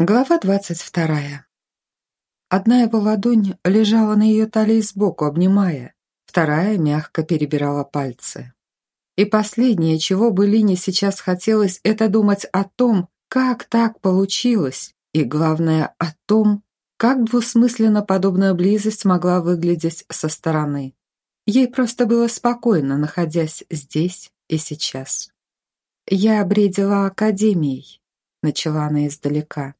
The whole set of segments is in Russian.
Глава двадцать вторая. Одна его ладонь лежала на ее талии сбоку, обнимая, вторая мягко перебирала пальцы. И последнее, чего бы Лине сейчас хотелось, это думать о том, как так получилось, и, главное, о том, как двусмысленно подобная близость могла выглядеть со стороны. Ей просто было спокойно, находясь здесь и сейчас. «Я бредила академией», — начала она издалека.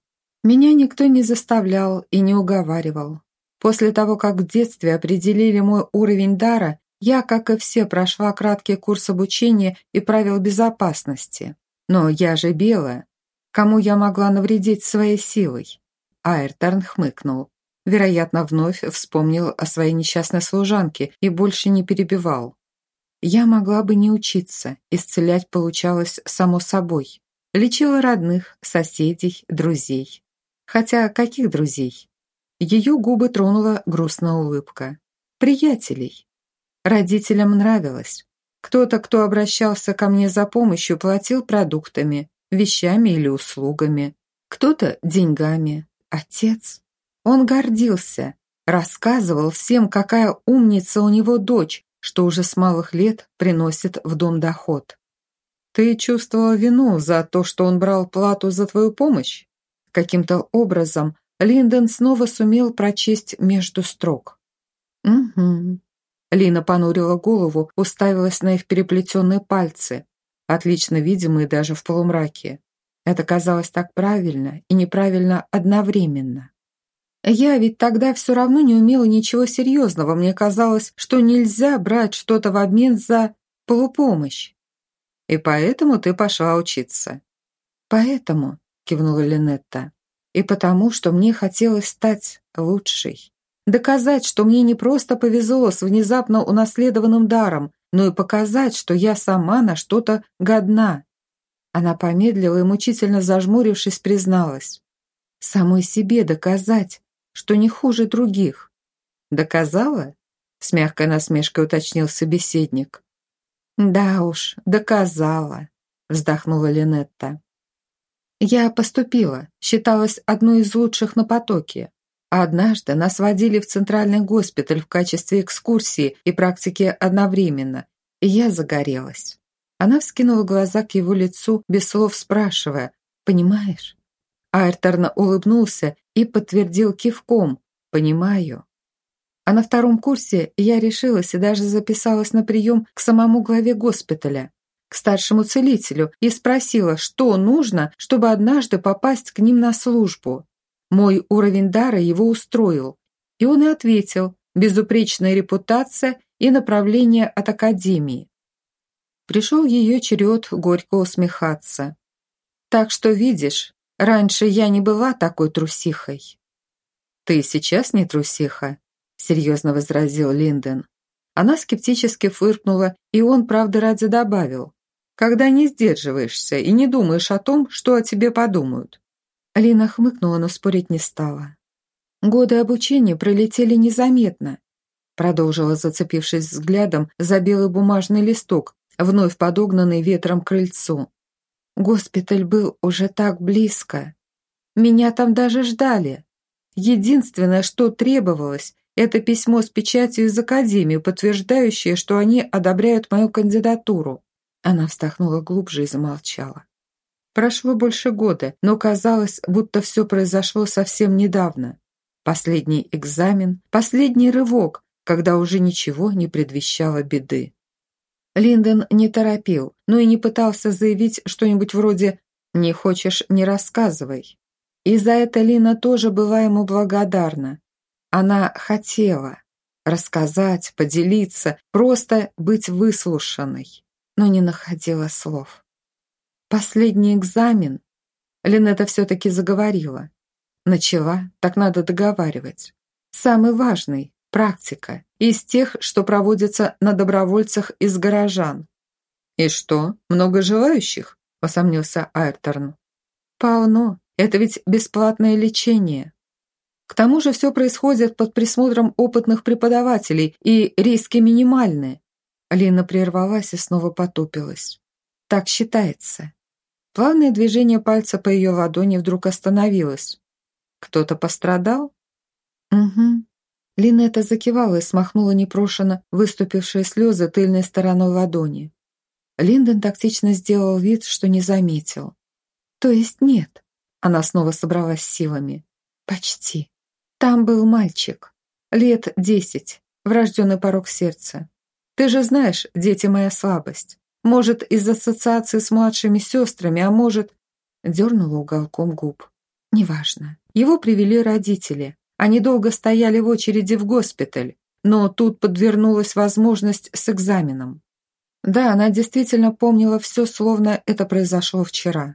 Меня никто не заставлял и не уговаривал. После того, как в детстве определили мой уровень дара, я, как и все, прошла краткий курс обучения и правил безопасности. Но я же белая. Кому я могла навредить своей силой? Айрторн хмыкнул. Вероятно, вновь вспомнил о своей несчастной служанке и больше не перебивал. Я могла бы не учиться, исцелять получалось само собой. Лечила родных, соседей, друзей. Хотя каких друзей? Ее губы тронула грустная улыбка. Приятелей. Родителям нравилось. Кто-то, кто обращался ко мне за помощью, платил продуктами, вещами или услугами. Кто-то деньгами. Отец. Он гордился, рассказывал всем, какая умница у него дочь, что уже с малых лет приносит в дом доход. Ты чувствовала вину за то, что он брал плату за твою помощь? Каким-то образом Линдон снова сумел прочесть между строк. «Угу». Лина понурила голову, уставилась на их переплетенные пальцы, отлично видимые даже в полумраке. Это казалось так правильно и неправильно одновременно. Я ведь тогда все равно не умела ничего серьезного. Мне казалось, что нельзя брать что-то в обмен за полупомощь. И поэтому ты пошла учиться. Поэтому, кивнула Линетта. «И потому, что мне хотелось стать лучшей. Доказать, что мне не просто повезло с внезапно унаследованным даром, но и показать, что я сама на что-то годна». Она помедлила и, мучительно зажмурившись, призналась. «Самой себе доказать, что не хуже других». «Доказала?» — с мягкой насмешкой уточнил собеседник. «Да уж, доказала», — вздохнула Линетта. Я поступила, считалась одной из лучших на потоке. А однажды нас водили в центральный госпиталь в качестве экскурсии и практики одновременно, и я загорелась. Она вскинула глаза к его лицу, без слов спрашивая, «Понимаешь?» Айрторн улыбнулся и подтвердил кивком, «Понимаю». А на втором курсе я решилась и даже записалась на прием к самому главе госпиталя к старшему целителю и спросила, что нужно, чтобы однажды попасть к ним на службу. Мой уровень дара его устроил, и он и ответил «безупречная репутация и направление от академии». Пришел ее черед горько усмехаться. «Так что, видишь, раньше я не была такой трусихой». «Ты сейчас не трусиха», — серьезно возразил Линден. Она скептически фыркнула, и он, правда ради, добавил когда не сдерживаешься и не думаешь о том, что о тебе подумают». Алина хмыкнула, но спорить не стала. «Годы обучения пролетели незаметно», продолжила, зацепившись взглядом за белый бумажный листок, вновь подогнанный ветром крыльцу. «Госпиталь был уже так близко. Меня там даже ждали. Единственное, что требовалось, это письмо с печатью из Академии, подтверждающее, что они одобряют мою кандидатуру. Она вздохнула глубже и замолчала. Прошло больше года, но казалось, будто все произошло совсем недавно. Последний экзамен, последний рывок, когда уже ничего не предвещало беды. Линдон не торопил, но и не пытался заявить что-нибудь вроде «не хочешь, не рассказывай». И за это Лина тоже была ему благодарна. Она хотела рассказать, поделиться, просто быть выслушанной но не находила слов. Последний экзамен. Линета все-таки заговорила. Начала, так надо договаривать. Самый важный – практика, из тех, что проводятся на добровольцах из горожан. «И что, много желающих?» – посомнился Айрторн. «Полно. Это ведь бесплатное лечение. К тому же все происходит под присмотром опытных преподавателей, и риски минимальны. Алина прервалась и снова потупилась. «Так считается. Плавное движение пальца по ее ладони вдруг остановилось. «Кто-то пострадал?» «Угу». Линетта закивала и смахнула непрошено выступившие слезы тыльной стороной ладони. Линдон тактично сделал вид, что не заметил. «То есть нет?» Она снова собралась силами. «Почти. Там был мальчик. Лет десять. Врожденный порог сердца. Ты же знаешь, дети моя слабость. Может, из ассоциации с младшими сестрами, а может...» Дернула уголком губ. «Неважно. Его привели родители. Они долго стояли в очереди в госпиталь, но тут подвернулась возможность с экзаменом. Да, она действительно помнила все, словно это произошло вчера.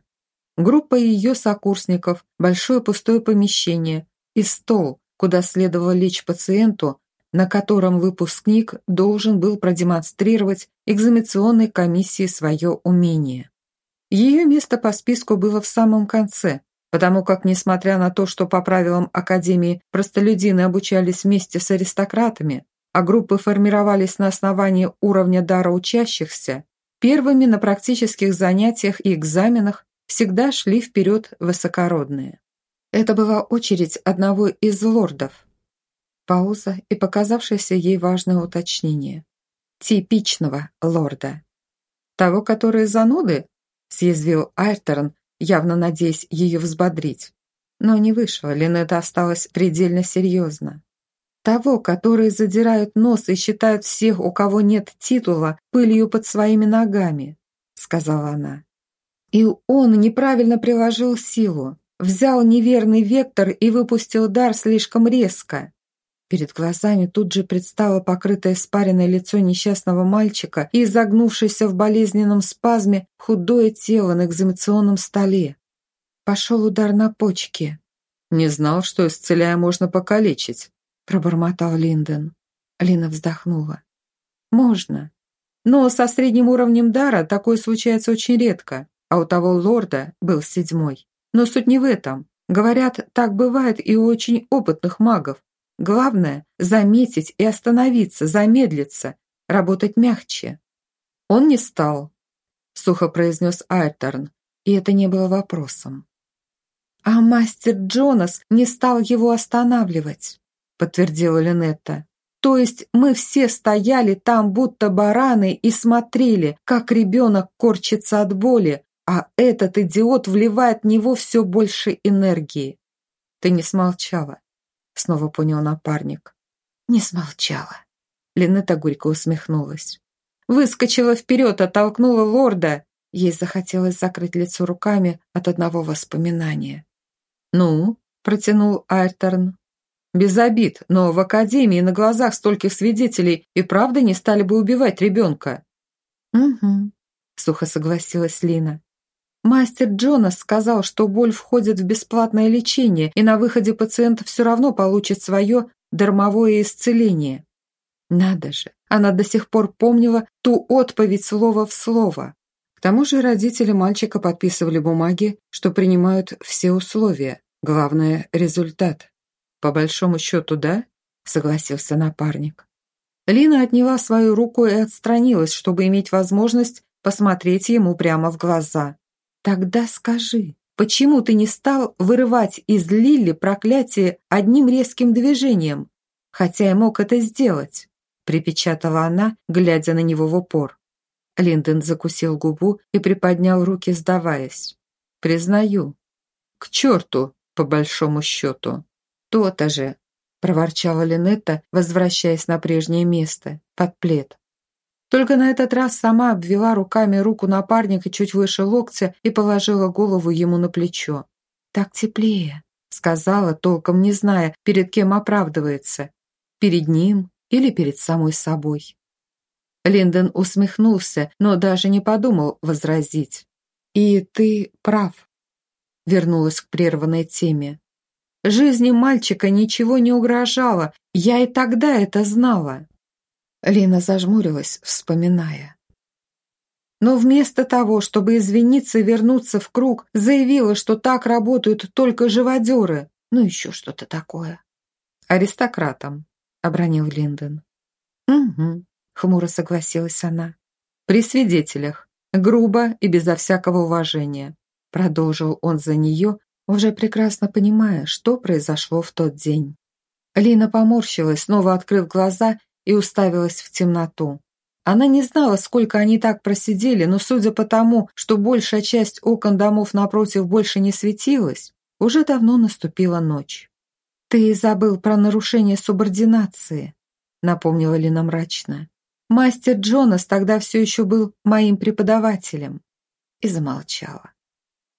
Группа ее сокурсников, большое пустое помещение и стол, куда следовало лечь пациенту, на котором выпускник должен был продемонстрировать экзаменационной комиссии свое умение. Ее место по списку было в самом конце, потому как, несмотря на то, что по правилам Академии простолюдины обучались вместе с аристократами, а группы формировались на основании уровня дара учащихся, первыми на практических занятиях и экзаменах всегда шли вперед высокородные. Это была очередь одного из лордов. Пауза и показавшееся ей важное уточнение. Типичного лорда. Того, который зануды, съязвил Айртерн, явно надеясь ее взбодрить. Но не вышло, Линетта осталась предельно серьезно. Того, которые задирают нос и считают всех, у кого нет титула, пылью под своими ногами, сказала она. И он неправильно приложил силу, взял неверный вектор и выпустил дар слишком резко. Перед глазами тут же предстало покрытое спаренное лицо несчастного мальчика и изогнувшееся в болезненном спазме худое тело на экзаменационном столе. Пошел удар на почки. «Не знал, что, исцеляя, можно покалечить», – пробормотал Линден. Лина вздохнула. «Можно. Но со средним уровнем дара такое случается очень редко, а у того лорда был седьмой. Но суть не в этом. Говорят, так бывает и у очень опытных магов. Главное – заметить и остановиться, замедлиться, работать мягче. Он не стал, сухо произнес Айтерн, и это не было вопросом. А мастер Джонас не стал его останавливать подтвердила Линетта. То есть мы все стояли там, будто бараны, и смотрели, как ребенок корчится от боли, а этот идиот вливает в него все больше энергии. Ты не смолчала, снова понял напарник. Не смолчала. Линетта горько усмехнулась. Выскочила вперед, оттолкнула лорда. Ей захотелось закрыть лицо руками от одного воспоминания. «Ну?» – протянул Айрторн. Без обид, но в академии на глазах стольких свидетелей и правда не стали бы убивать ребенка. «Угу», — сухо согласилась Лина. Мастер Джонас сказал, что боль входит в бесплатное лечение, и на выходе пациент все равно получит свое дармовое исцеление. Надо же, она до сих пор помнила ту отповедь слово в слово. К тому же родители мальчика подписывали бумаги, что принимают все условия. Главное – результат. «По большому счету, да?» – согласился напарник. Лина отняла свою руку и отстранилась, чтобы иметь возможность посмотреть ему прямо в глаза. «Тогда скажи, почему ты не стал вырывать из Лили проклятие одним резким движением, хотя я мог это сделать?» – припечатала она, глядя на него в упор. Линден закусил губу и приподнял руки, сдаваясь. «Признаю. К черту, по большому счету». «То-то же!» – проворчала Линетта, возвращаясь на прежнее место, под плед. Только на этот раз сама обвела руками руку напарника чуть выше локтя и положила голову ему на плечо. «Так теплее», – сказала, толком не зная, перед кем оправдывается. Перед ним или перед самой собой. Линдон усмехнулся, но даже не подумал возразить. «И ты прав», – вернулась к прерванной теме. Жизни мальчика ничего не угрожало, я и тогда это знала. Лина зажмурилась, вспоминая. Но вместо того, чтобы извиниться и вернуться в круг, заявила, что так работают только живодеры. Ну, еще что-то такое. «Аристократам», — обронил Линдон. «Угу», — хмуро согласилась она. «При свидетелях. Грубо и безо всякого уважения. продолжил он за нее, уже прекрасно понимая, что произошло в тот день. Лина поморщилась, снова открыв глаза и уставилась в темноту. Она не знала, сколько они так просидели, но судя по тому, что большая часть окон домов напротив больше не светилась, уже давно наступила ночь. «Ты забыл про нарушение субординации», — напомнила Лина мрачно. «Мастер Джонас тогда все еще был моим преподавателем». И замолчала.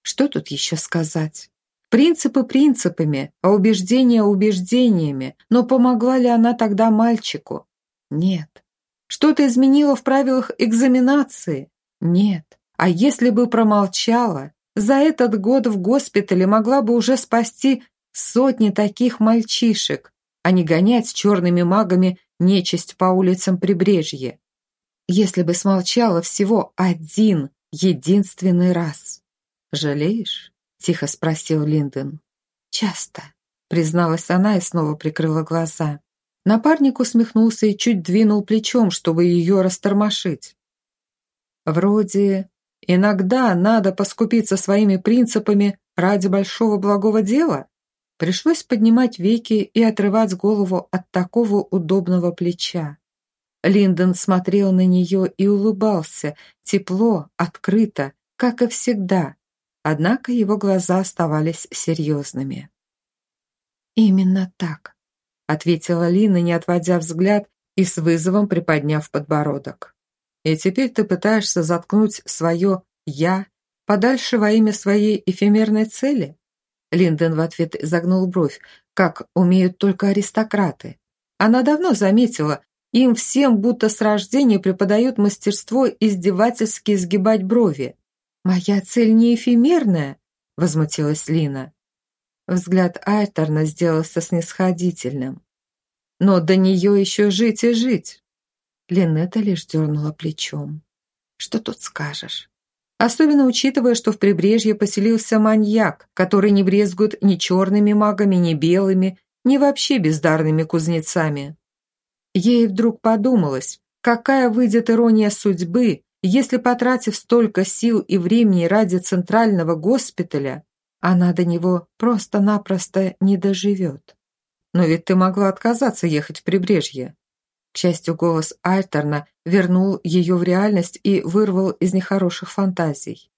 Что тут еще сказать? Принципы принципами, а убеждения убеждениями, но помогла ли она тогда мальчику? Нет. Что-то изменило в правилах экзаменации? Нет. А если бы промолчала, за этот год в госпитале могла бы уже спасти сотни таких мальчишек, а не гонять с черными магами нечисть по улицам прибрежья. Если бы смолчала всего один, единственный раз. «Жалеешь?» – тихо спросил Линден. «Часто», – призналась она и снова прикрыла глаза. Напарник усмехнулся и чуть двинул плечом, чтобы ее растормошить. «Вроде иногда надо поскупиться своими принципами ради большого благого дела?» Пришлось поднимать веки и отрывать голову от такого удобного плеча. Линдон смотрел на нее и улыбался, тепло, открыто, как и всегда, однако его глаза оставались серьезными. «Именно так», — ответила Лина, не отводя взгляд и с вызовом приподняв подбородок. «И теперь ты пытаешься заткнуть свое «я» подальше во имя своей эфемерной цели?» Линдон в ответ загнул бровь, как умеют только аристократы. Она давно заметила, им всем будто с рождения преподают мастерство издевательски изгибать брови. «Моя цель не эфемерная», — возмутилась Лина. Взгляд Альтерна сделался снисходительным. «Но до нее еще жить и жить». Линетта лишь дернула плечом. «Что тут скажешь?» Особенно учитывая, что в прибрежье поселился маньяк, который не брезгует ни черными магами, ни белыми, ни вообще бездарными кузнецами. Ей вдруг подумалось, какая выйдет ирония судьбы, если, потратив столько сил и времени ради центрального госпиталя, она до него просто-напросто не доживет. Но ведь ты могла отказаться ехать в прибрежье. К счастью, голос Альтерна вернул ее в реальность и вырвал из нехороших фантазий.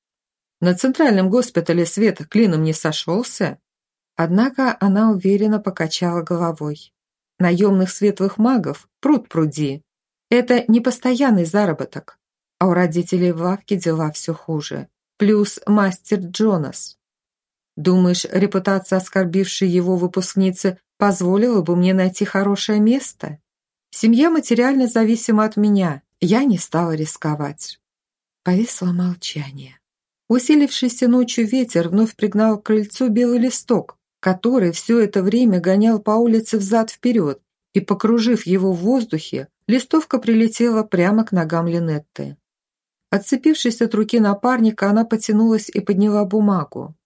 На центральном госпитале свет клином не сошелся. Однако она уверенно покачала головой. Наемных светлых магов пруд пруди. Это не постоянный заработок. А у родителей в лавке дела все хуже. Плюс мастер Джонас. Думаешь, репутация оскорбившей его выпускницы позволила бы мне найти хорошее место? Семья материально зависима от меня. Я не стала рисковать. Повисло молчание. Усилившийся ночью ветер вновь пригнал к крыльцу белый листок, который все это время гонял по улице взад-вперед, и, покружив его в воздухе, листовка прилетела прямо к ногам Линетты. Отцепившись от руки напарника, она потянулась и подняла бумагу.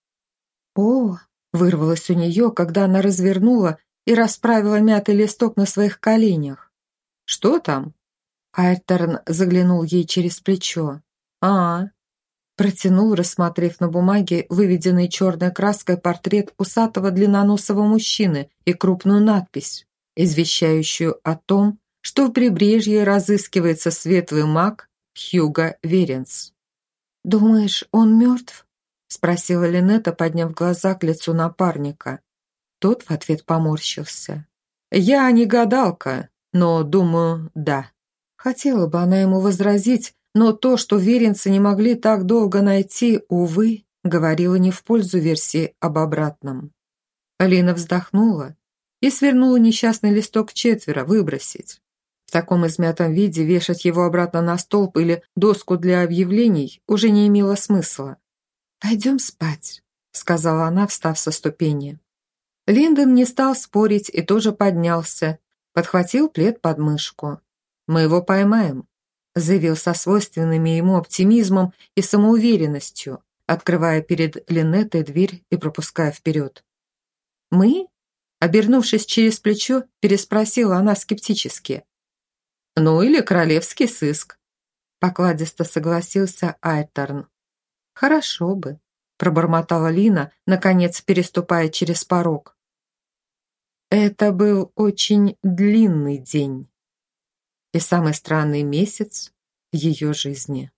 «О!» – вырвалось у нее, когда она развернула и расправила мятый листок на своих коленях. «Что там?» Айтерн заглянул ей через плечо. «А, Протянул, рассмотрев на бумаге выведенный черной краской портрет усатого длинноносого мужчины и крупную надпись, извещающую о том, что в прибрежье разыскивается светлый маг Хьюго Веренс. «Думаешь, он мертв?» – спросила Линетта, подняв глаза к лицу напарника. Тот в ответ поморщился. «Я не гадалка, но, думаю, да». Хотела бы она ему возразить, но то, что веренцы не могли так долго найти, увы, говорило не в пользу версии об обратном. Алина вздохнула и свернула несчастный листок четверо, выбросить. В таком измятом виде вешать его обратно на столб или доску для объявлений уже не имело смысла. «Пойдем спать», — сказала она, встав со ступени. Линдон не стал спорить и тоже поднялся, подхватил плед под мышку. «Мы его поймаем», — заявил со свойственными ему оптимизмом и самоуверенностью, открывая перед Линеттой дверь и пропуская вперед. «Мы?» Обернувшись через плечо, переспросила она скептически. «Ну или королевский сыск», — покладисто согласился Айтерн. «Хорошо бы», пробормотала Лина, наконец переступая через порог. Это был очень длинный день и самый странный месяц в ее жизни.